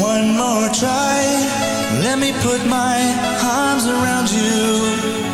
One more try. Let me put my arms around you.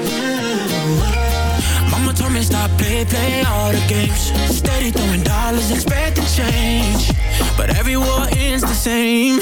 Me stop play, play all the games. Steady throwing dollars, expecting change. But every war ends the same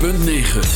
106.9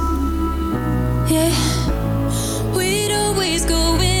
Yeah, we'd always go in.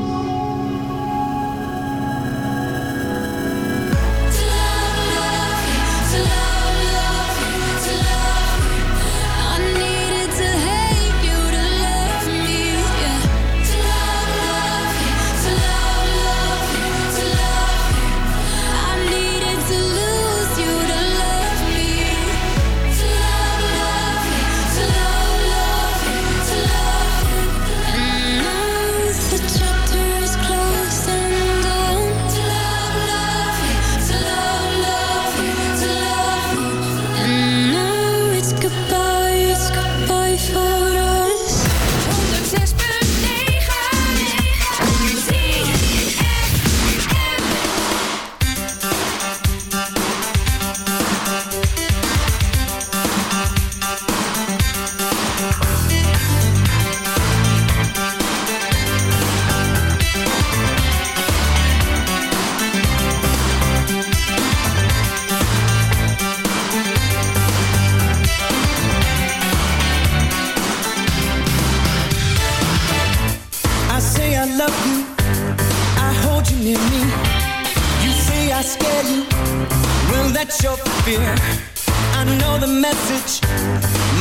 watch.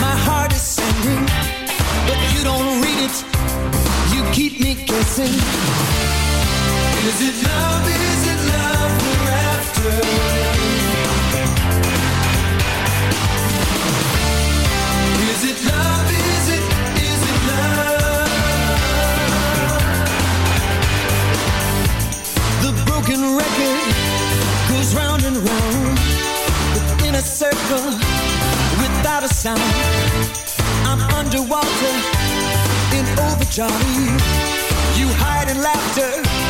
My heart is sending, but you don't read it. You keep me guessing. Is it love? underwater in overdrive. You hide in laughter.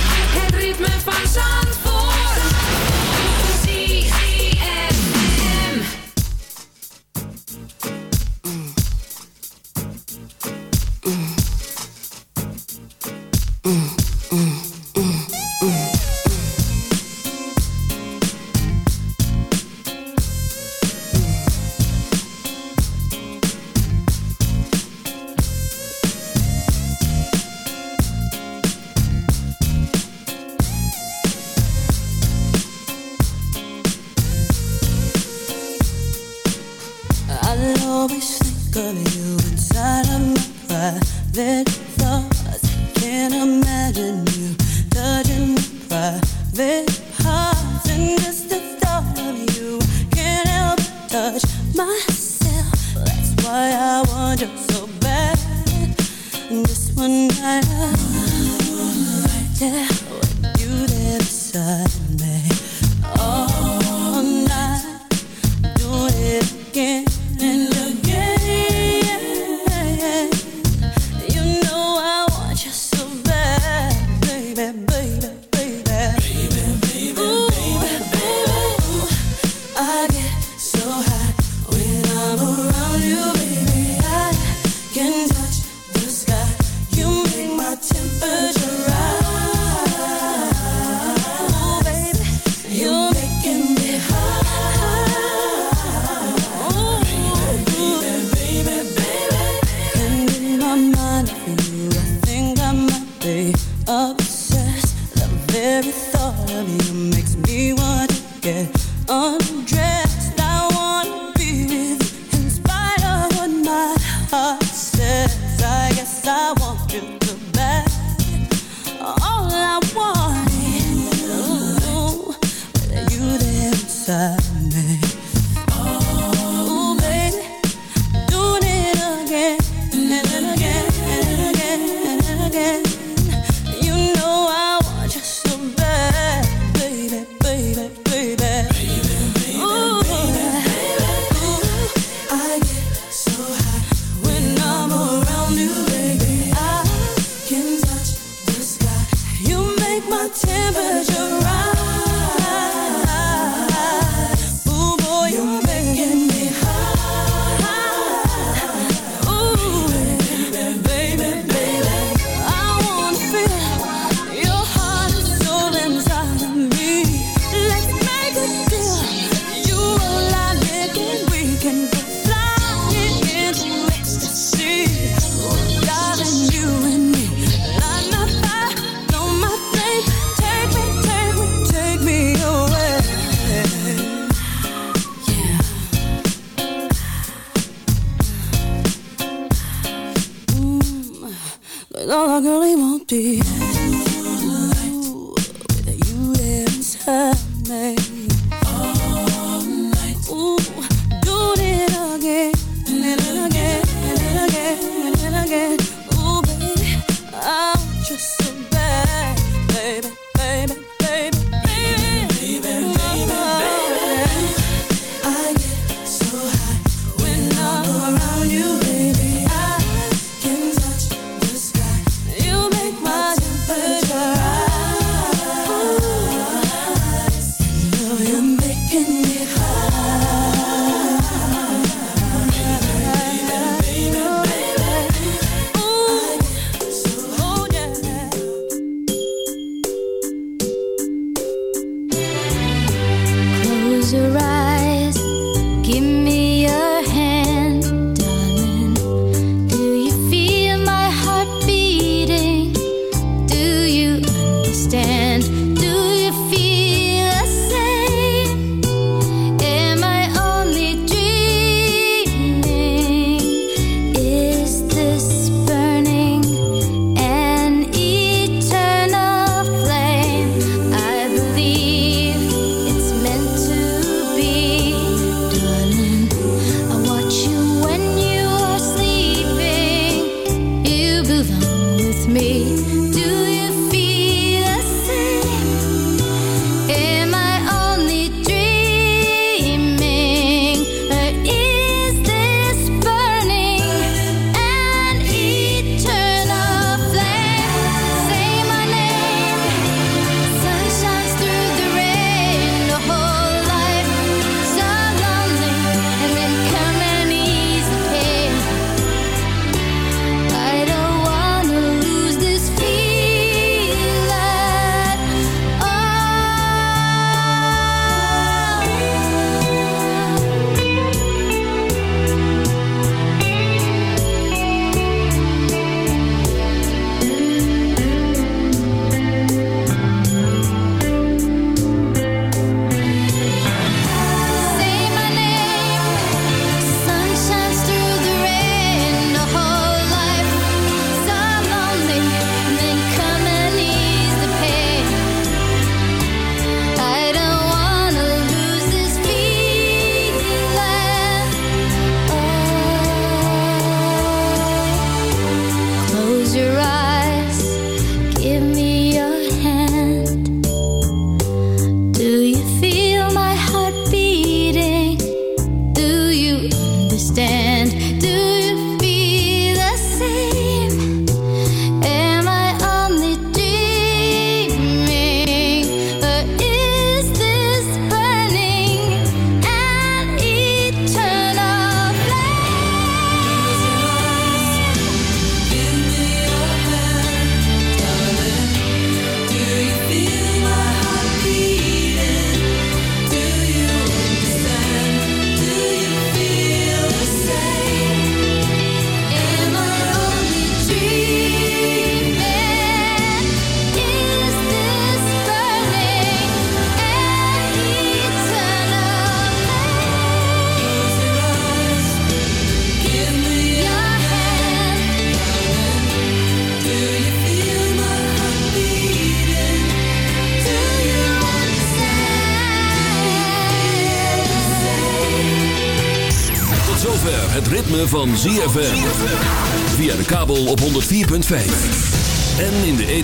very thought of you makes me want to get undressed.